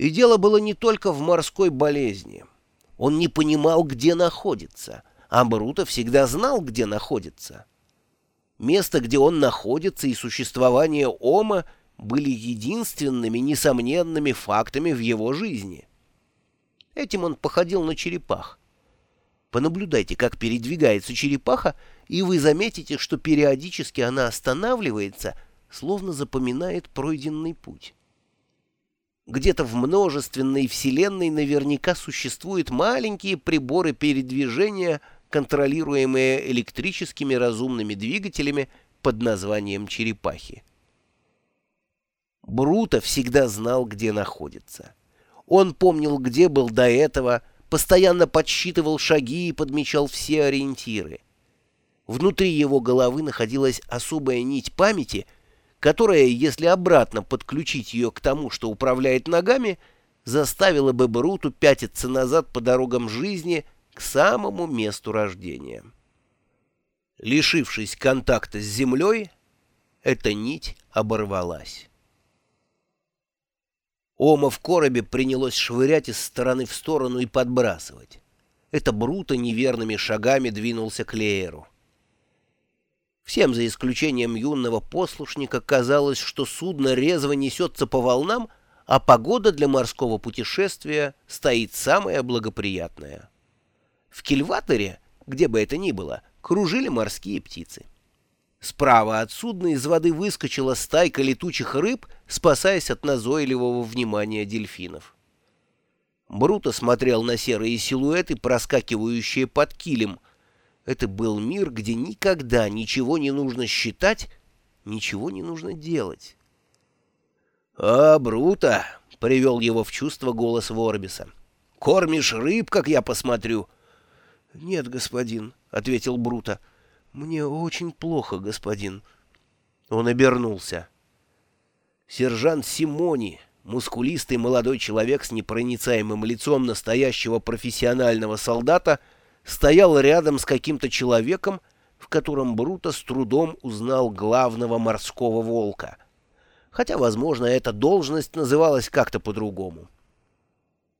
И дело было не только в морской болезни. Он не понимал, где находится, а Бруто всегда знал, где находится. Место, где он находится, и существование Ома были единственными несомненными фактами в его жизни. Этим он походил на черепах. Понаблюдайте, как передвигается черепаха, и вы заметите, что периодически она останавливается, словно запоминает пройденный путь. Где-то в множественной вселенной наверняка существуют маленькие приборы передвижения, контролируемые электрическими разумными двигателями под названием черепахи. Бруто всегда знал, где находится. Он помнил, где был до этого, постоянно подсчитывал шаги и подмечал все ориентиры. Внутри его головы находилась особая нить памяти, которая, если обратно подключить ее к тому, что управляет ногами, заставила бы Бруту пятиться назад по дорогам жизни к самому месту рождения. Лишившись контакта с землей, эта нить оборвалась. Ома в коробе принялось швырять из стороны в сторону и подбрасывать. Это Бруто неверными шагами двинулся к Лееру. Всем, за исключением юного послушника, казалось, что судно резво несется по волнам, а погода для морского путешествия стоит самая благоприятная. В кильваторе, где бы это ни было, кружили морские птицы. Справа от судна из воды выскочила стайка летучих рыб, спасаясь от назойливого внимания дельфинов. Бруто смотрел на серые силуэты, проскакивающие под килем. Это был мир, где никогда ничего не нужно считать, ничего не нужно делать. «А, Бруто!» — привел его в чувство голос Ворбиса. «Кормишь рыб, как я посмотрю?» «Нет, господин», — ответил Бруто. «Мне очень плохо, господин». Он обернулся. Сержант Симони, мускулистый молодой человек с непроницаемым лицом настоящего профессионального солдата, стоял рядом с каким-то человеком, в котором Бруто с трудом узнал главного морского волка. Хотя, возможно, эта должность называлась как-то по-другому.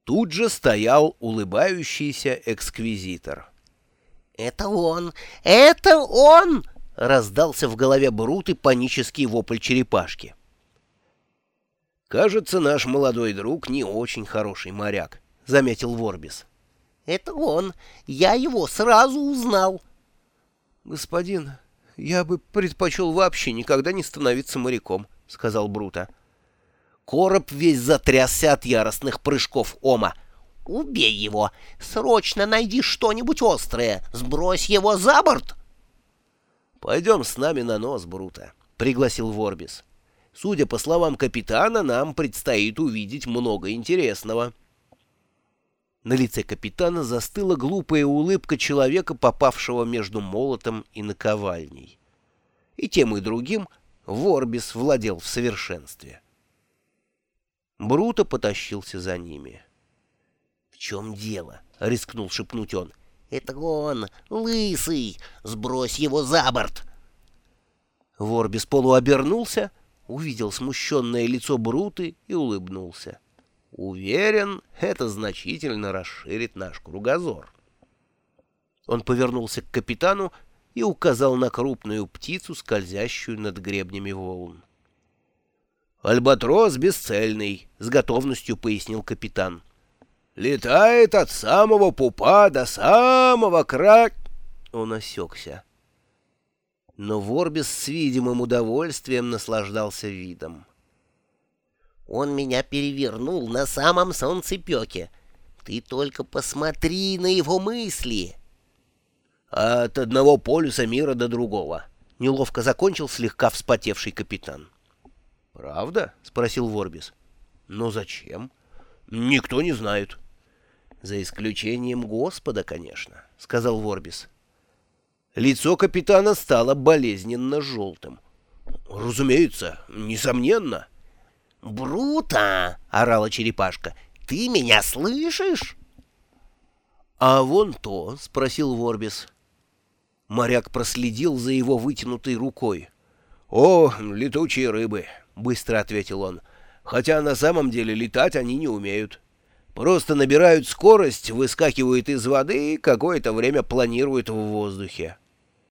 Тут же стоял улыбающийся эксквизитор. «Это он! Это он!» — раздался в голове Бруты панический вопль черепашки. «Кажется, наш молодой друг не очень хороший моряк», — заметил Ворбис. «Это он! Я его сразу узнал!» «Господин, я бы предпочел вообще никогда не становиться моряком», — сказал Брута. Короб весь затрясся от яростных прыжков Ома — Убей его! Срочно найди что-нибудь острое! Сбрось его за борт!» «Пойдем с нами на нос, Брута», — пригласил Ворбис. «Судя по словам капитана, нам предстоит увидеть много интересного». На лице капитана застыла глупая улыбка человека, попавшего между молотом и наковальней. И тем и другим Ворбис владел в совершенстве. Бруто потащился за ними чем дело?» — рискнул шепнуть он. «Это он, лысый! Сбрось его за борт!» Вор без полу обернулся, увидел смущенное лицо Бруты и улыбнулся. «Уверен, это значительно расширит наш кругозор». Он повернулся к капитану и указал на крупную птицу, скользящую над гребнями волн. «Альбатрос бесцельный», — с готовностью пояснил капитан летает от самого пупа до самого крак...» Он осекся. Но Ворбис с видимым удовольствием наслаждался видом. «Он меня перевернул на самом солнцепеке. Ты только посмотри на его мысли!» «От одного полюса мира до другого», — неловко закончил слегка вспотевший капитан. «Правда?» — спросил Ворбис. «Но зачем?» «Никто не знает». «За исключением Господа, конечно», — сказал Ворбис. Лицо капитана стало болезненно желтым. «Разумеется, несомненно». «Брута!» — орала черепашка. «Ты меня слышишь?» «А вон то?» — спросил Ворбис. Моряк проследил за его вытянутой рукой. «О, летучие рыбы!» — быстро ответил он. Хотя на самом деле летать они не умеют. Просто набирают скорость, выскакивают из воды и какое-то время планируют в воздухе.